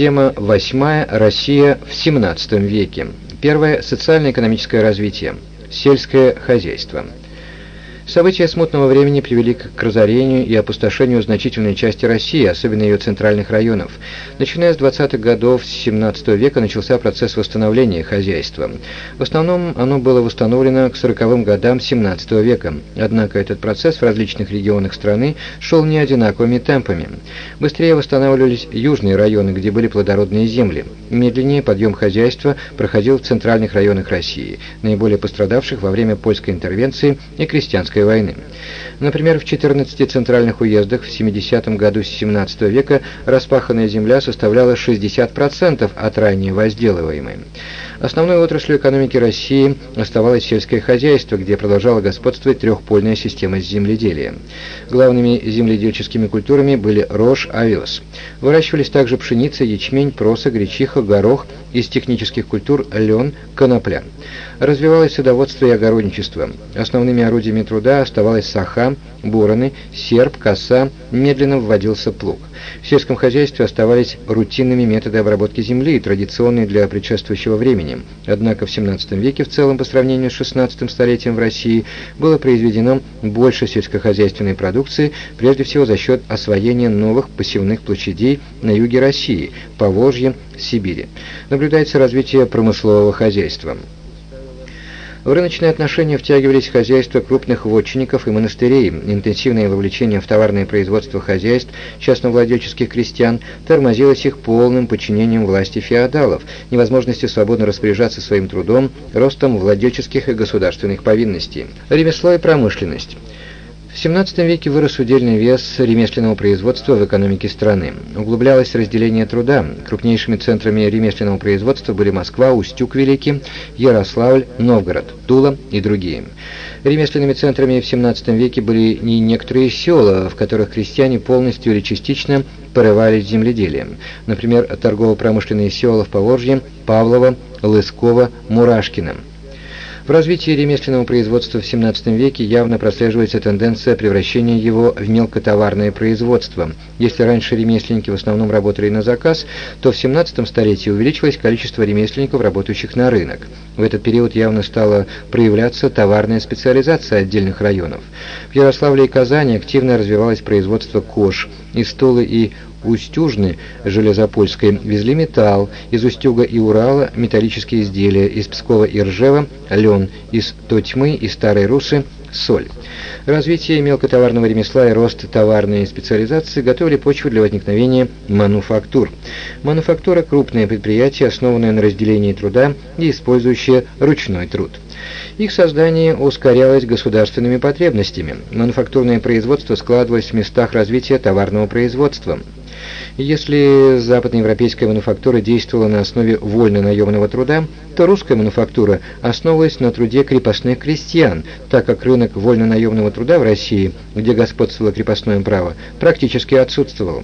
Тема восьмая. Россия в XVII веке. Первое. Социально-экономическое развитие. Сельское хозяйство. События смутного времени привели к разорению и опустошению значительной части России, особенно ее центральных районов. Начиная с 20-х годов XVII века начался процесс восстановления хозяйства. В основном оно было восстановлено к 40-м годам XVII века, однако этот процесс в различных регионах страны шел не одинаковыми темпами. Быстрее восстанавливались южные районы, где были плодородные земли. Медленнее подъем хозяйства проходил в центральных районах России, наиболее пострадавших во время польской интервенции и крестьянской Крымской войны. Например, в 14 центральных уездах в 70 году XVII века распаханная земля составляла 60% от ранее возделываемой. Основной отраслью экономики России оставалось сельское хозяйство, где продолжала господствовать трехпольная система земледелия. Главными земледельческими культурами были рожь, овес. Выращивались также пшеница, ячмень, проса, гречиха, горох, из технических культур лен, конопля. Развивалось садоводство и огородничество. Основными орудиями труда оставалась саха, бороны, серп, коса, медленно вводился плуг. В сельском хозяйстве оставались рутинными методы обработки земли, традиционные для предшествующего времени. Однако в XVII веке в целом по сравнению с XVI столетием в России было произведено больше сельскохозяйственной продукции, прежде всего за счет освоения новых посевных площадей на юге России, Поволжье, Сибири. Наблюдается развитие промыслового хозяйства. В рыночные отношения втягивались хозяйства крупных вотчинников и монастырей, интенсивное вовлечение в товарное производство хозяйств частновладельческих крестьян тормозилось их полным подчинением власти феодалов, невозможностью свободно распоряжаться своим трудом, ростом владельческих и государственных повинностей. Ремесло и промышленность. В XVII веке вырос удельный вес ремесленного производства в экономике страны. Углублялось разделение труда. Крупнейшими центрами ремесленного производства были Москва, Устюг-Великий, Ярославль, Новгород, Тула и другие. Ремесленными центрами в XVII веке были не некоторые села, в которых крестьяне полностью или частично порывались земледелием. Например, торгово-промышленные села в Поволжье, Павлово, Лысково, Мурашкино. В развитии ремесленного производства в XVII веке явно прослеживается тенденция превращения его в мелкотоварное производство. Если раньше ремесленники в основном работали на заказ, то в XVII столетии увеличилось количество ремесленников, работающих на рынок. В этот период явно стала проявляться товарная специализация отдельных районов. В Ярославле и Казани активно развивалось производство кож, и столы и Устюжны Железопольской везли металл, из Устюга и Урала металлические изделия, из Пскова и Ржева лен, из Тотьмы и Старой Русы соль. Развитие мелкотоварного ремесла и рост товарной специализации готовили почву для возникновения мануфактур. Мануфактура – крупное предприятие, основанное на разделении труда и использующее ручной труд. Их создание ускорялось государственными потребностями. Мануфактурное производство складывалось в местах развития товарного производства. Если западноевропейская мануфактура действовала на основе вольно-наемного труда, то русская мануфактура основывалась на труде крепостных крестьян, так как рынок вольно-наемного труда в России, где господствовало крепостное право, практически отсутствовал.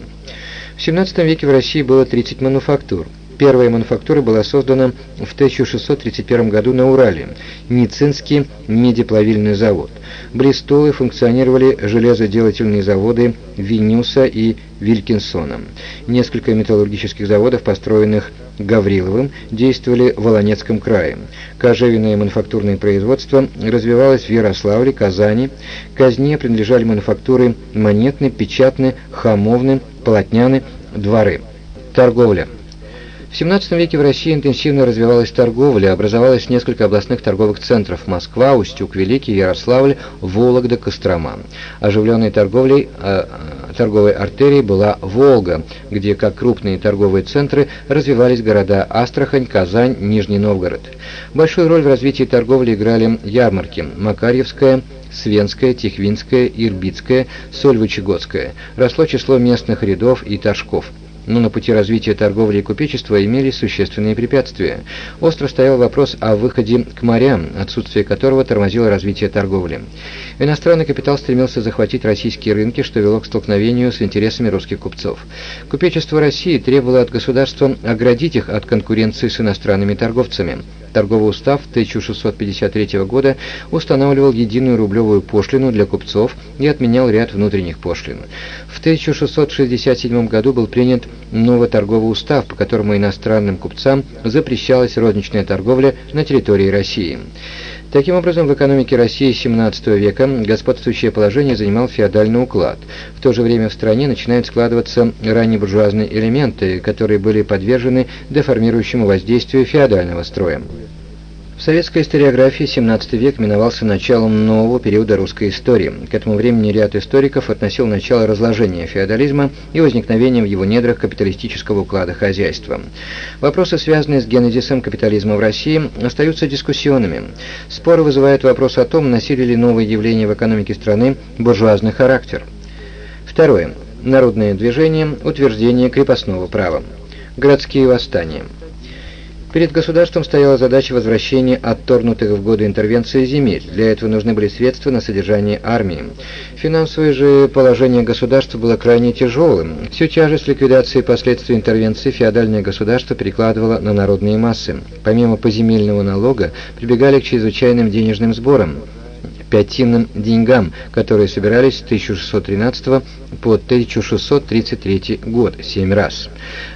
В XVII веке в России было 30 мануфактур. Первая мануфактура была создана в 1631 году на Урале, Ницинский медиплавильный завод. Близ Тулы функционировали железоделательные заводы Винюса и Вилькинсона. Несколько металлургических заводов, построенных Гавриловым, действовали в Волонецком крае. Кожевенное мануфактурное производство развивалось в Ярославле, Казани. Казне принадлежали мануфактуры монетны, печатны, хамовны, полотняны, дворы. Торговля. В XVII веке в России интенсивно развивалась торговля, образовалось несколько областных торговых центров – Москва, Устюг-Великий, Ярославль, Вологда, Кострома. Оживленной торговлей, э, торговой артерией была Волга, где, как крупные торговые центры, развивались города Астрахань, Казань, Нижний Новгород. Большую роль в развитии торговли играли ярмарки – Макарьевская, Свенская, Тихвинская, Ирбитская, Сольвычегодская. Росло число местных рядов и торжков – но на пути развития торговли и купечества имелись существенные препятствия. Остро стоял вопрос о выходе к морям, отсутствие которого тормозило развитие торговли. Иностранный капитал стремился захватить российские рынки, что вело к столкновению с интересами русских купцов. Купечество России требовало от государства оградить их от конкуренции с иностранными торговцами. Торговый устав 1653 года устанавливал единую рублевую пошлину для купцов и отменял ряд внутренних пошлин. В 1667 году был принят новый торговый устав, по которому иностранным купцам запрещалась розничная торговля на территории России. Таким образом, в экономике России XVII века господствующее положение занимал феодальный уклад. В то же время в стране начинают складываться раннебуржуазные элементы, которые были подвержены деформирующему воздействию феодального строя. В советской историографии 17 век миновался началом нового периода русской истории. К этому времени ряд историков относил начало разложения феодализма и возникновения в его недрах капиталистического уклада хозяйства. Вопросы, связанные с генезисом капитализма в России, остаются дискуссионными. Споры вызывают вопрос о том, носили ли новые явления в экономике страны буржуазный характер. Второе. Народное движение, утверждение крепостного права. Городские восстания. Перед государством стояла задача возвращения отторгнутых в годы интервенции земель. Для этого нужны были средства на содержание армии. Финансовое же положение государства было крайне тяжелым. Всю тяжесть ликвидации последствий интервенции феодальное государство перекладывало на народные массы. Помимо поземельного налога, прибегали к чрезвычайным денежным сборам пятинным деньгам, которые собирались с 1613 по 1633 год, семь раз.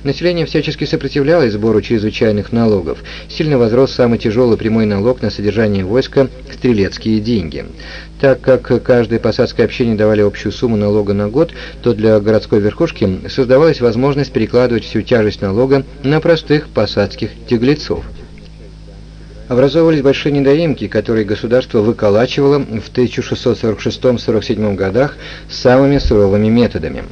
Население всячески сопротивлялось сбору чрезвычайных налогов. Сильно возрос самый тяжелый прямой налог на содержание войска – стрелецкие деньги. Так как каждой посадской общине давали общую сумму налога на год, то для городской верхушки создавалась возможность перекладывать всю тяжесть налога на простых посадских тяглецов образовывались большие недоимки, которые государство выколачивало в 1646-47 годах самыми суровыми методами.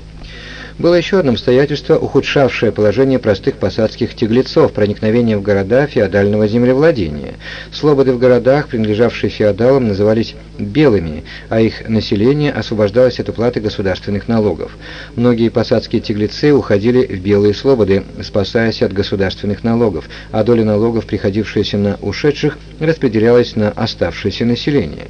Было еще одно обстоятельство, ухудшавшее положение простых посадских тяглецов, проникновение в города феодального землевладения. Слободы в городах, принадлежавшие феодалам, назывались «белыми», а их население освобождалось от уплаты государственных налогов. Многие посадские тяглецы уходили в белые слободы, спасаясь от государственных налогов, а доля налогов, приходившаяся на ушедших, распределялась на оставшееся население.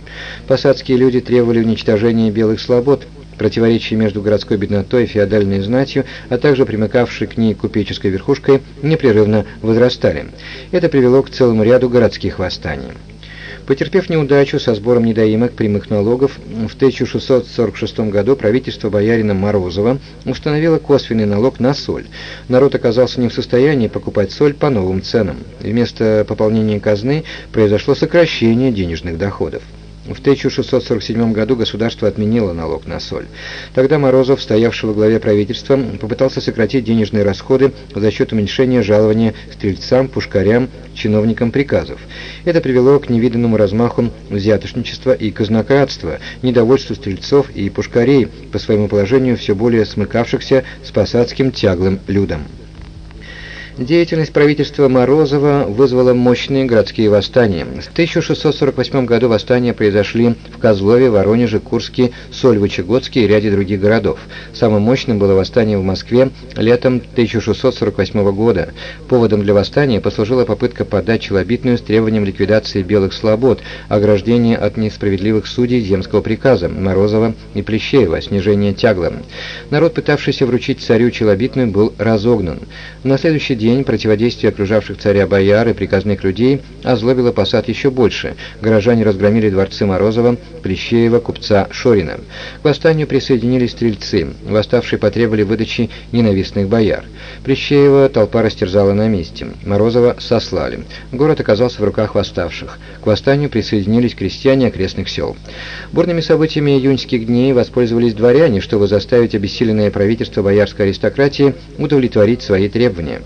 Посадские люди требовали уничтожения белых слобод, Противоречия между городской беднотой и феодальной знатью, а также примыкавшей к ней купеческой верхушкой, непрерывно возрастали. Это привело к целому ряду городских восстаний. Потерпев неудачу со сбором недоимок прямых налогов, в 1646 году правительство боярина Морозова установило косвенный налог на соль. Народ оказался не в состоянии покупать соль по новым ценам. Вместо пополнения казны произошло сокращение денежных доходов. В 1647 году государство отменило налог на соль. Тогда Морозов, стоявший во главе правительства, попытался сократить денежные расходы за счет уменьшения жалования стрельцам, пушкарям, чиновникам приказов. Это привело к невиданному размаху взятошничества и казнократства, недовольству стрельцов и пушкарей, по своему положению все более смыкавшихся с посадским тяглым людом. Деятельность правительства Морозова вызвала мощные городские восстания. В 1648 году восстания произошли в Козлове, Воронеже, Курске, Сольвычегодске и ряде других городов. Самым мощным было восстание в Москве летом 1648 года. Поводом для восстания послужила попытка подать челобитную с требованием ликвидации белых слобод, ограждения от несправедливых судей земского приказа Морозова и Плещеева, снижения тягла. Народ, пытавшийся вручить царю челобитную, был разогнан. На следующий день день противодействие окружавших царя бояр и приказных людей озлобило посад еще больше. Горожане разгромили дворцы Морозова, Плещеева, купца Шорина. К восстанию присоединились стрельцы. Восставшие потребовали выдачи ненавистных бояр. Плещеева толпа растерзала на месте. Морозова сослали. Город оказался в руках восставших. К восстанию присоединились крестьяне окрестных сел. Бурными событиями июньских дней воспользовались дворяне, чтобы заставить обессиленное правительство боярской аристократии удовлетворить свои требования.